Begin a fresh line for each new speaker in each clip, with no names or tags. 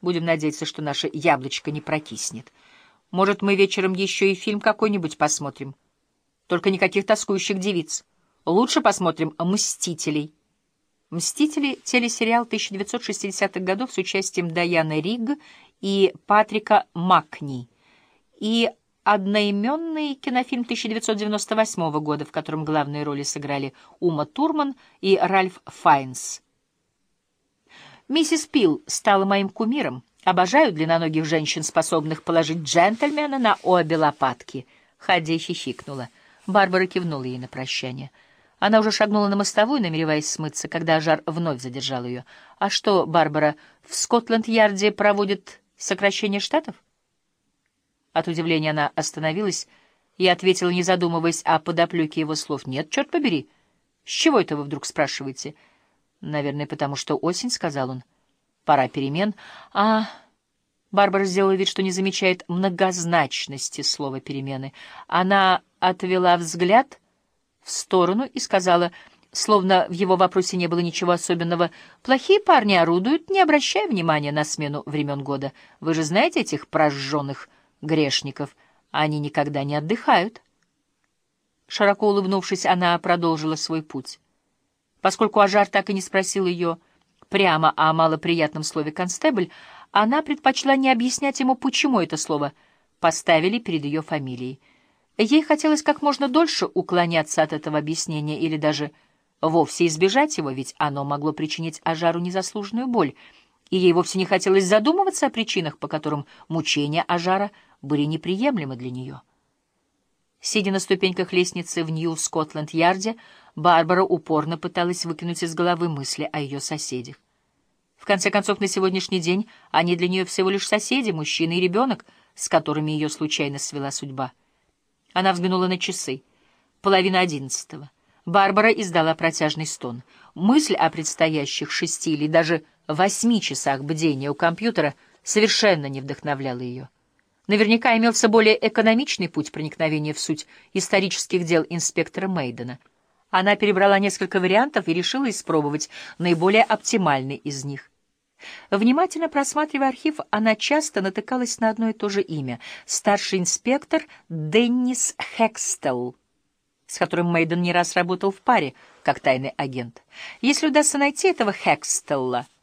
Будем надеяться, что наше яблочко не прокиснет. Может, мы вечером еще и фильм какой-нибудь посмотрим? Только никаких тоскующих девиц. Лучше посмотрим «Мстителей». «Мстители» — телесериал 1960-х годов с участием Даяны Ригг и Патрика Макни. И одноименный кинофильм 1998 года, в котором главные роли сыграли Ума Турман и Ральф Файнс. Миссис Пил стала моим кумиром. Обожаю длинноногих женщин, способных положить джентльмена на обе лопатки. Хадди хихикнула. Барбара кивнула ей на прощание. Она уже шагнула на мостовую, намереваясь смыться, когда жар вновь задержал ее. «А что, Барбара, в Скотланд-Ярде проводят сокращение штатов?» От удивления она остановилась и ответила, не задумываясь о подоплеке его слов. «Нет, черт побери! С чего это вы вдруг спрашиваете?» Наверное, потому что осень, — сказал он. Пора перемен. А... Барбара сделала вид, что не замечает многозначности слова «перемены». Она отвела взгляд в сторону и сказала, словно в его вопросе не было ничего особенного, «Плохие парни орудуют, не обращая внимания на смену времен года. Вы же знаете этих прожженных грешников? Они никогда не отдыхают». Широко улыбнувшись, она продолжила свой путь. Поскольку Ажар так и не спросил ее прямо о малоприятном слове «констебль», она предпочла не объяснять ему, почему это слово поставили перед ее фамилией. Ей хотелось как можно дольше уклоняться от этого объяснения или даже вовсе избежать его, ведь оно могло причинить Ажару незаслуженную боль, и ей вовсе не хотелось задумываться о причинах, по которым мучения Ажара были неприемлемы для нее. Сидя на ступеньках лестницы в Нью-Скотланд-Ярде, Барбара упорно пыталась выкинуть из головы мысли о ее соседях. В конце концов, на сегодняшний день они для нее всего лишь соседи, мужчина и ребенок, с которыми ее случайно свела судьба. Она взглянула на часы. Половина одиннадцатого. Барбара издала протяжный стон. Мысль о предстоящих шести или даже восьми часах бдения у компьютера совершенно не вдохновляла ее. Наверняка имелся более экономичный путь проникновения в суть исторических дел инспектора Мейдена. Она перебрала несколько вариантов и решила испробовать наиболее оптимальный из них. Внимательно просматривая архив, она часто натыкалась на одно и то же имя — старший инспектор Деннис Хекстелл, с которым Мейден не раз работал в паре, как тайный агент. Если удастся найти этого Хекстелла ——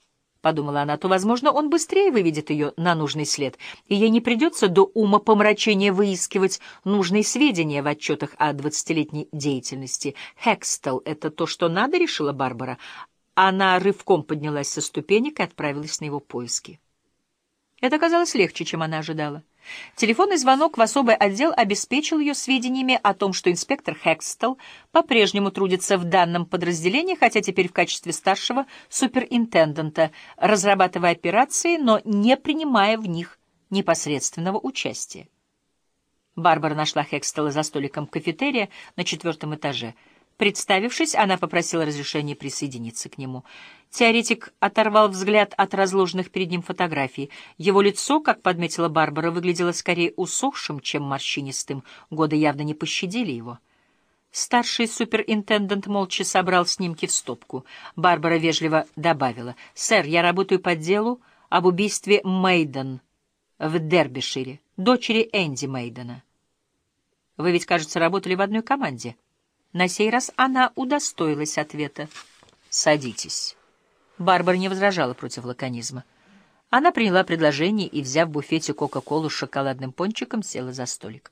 подумала она, — то, возможно, он быстрее выведет ее на нужный след, и ей не придется до ума помрачения выискивать нужные сведения в отчетах о двадцатилетней деятельности. «Хекстел — это то, что надо», — решила Барбара. Она рывком поднялась со ступенек и отправилась на его поиски. Это оказалось легче, чем она ожидала. Телефонный звонок в особый отдел обеспечил ее сведениями о том, что инспектор Хекстел по-прежнему трудится в данном подразделении, хотя теперь в качестве старшего суперинтендента, разрабатывая операции, но не принимая в них непосредственного участия. Барбара нашла Хекстела за столиком кафетерия на четвертом этаже — Представившись, она попросила разрешения присоединиться к нему. Теоретик оторвал взгляд от разложенных перед ним фотографий. Его лицо, как подметила Барбара, выглядело скорее усохшим, чем морщинистым. Годы явно не пощадили его. Старший суперинтендент молча собрал снимки в стопку. Барбара вежливо добавила. «Сэр, я работаю по делу об убийстве Мейден в Дербишире, дочери Энди Мейдена. Вы ведь, кажется, работали в одной команде». На сей раз она удостоилась ответа. «Садитесь». Барбара не возражала против лаконизма. Она приняла предложение и, взяв в буфете Кока-Колу с шоколадным пончиком, села за столик.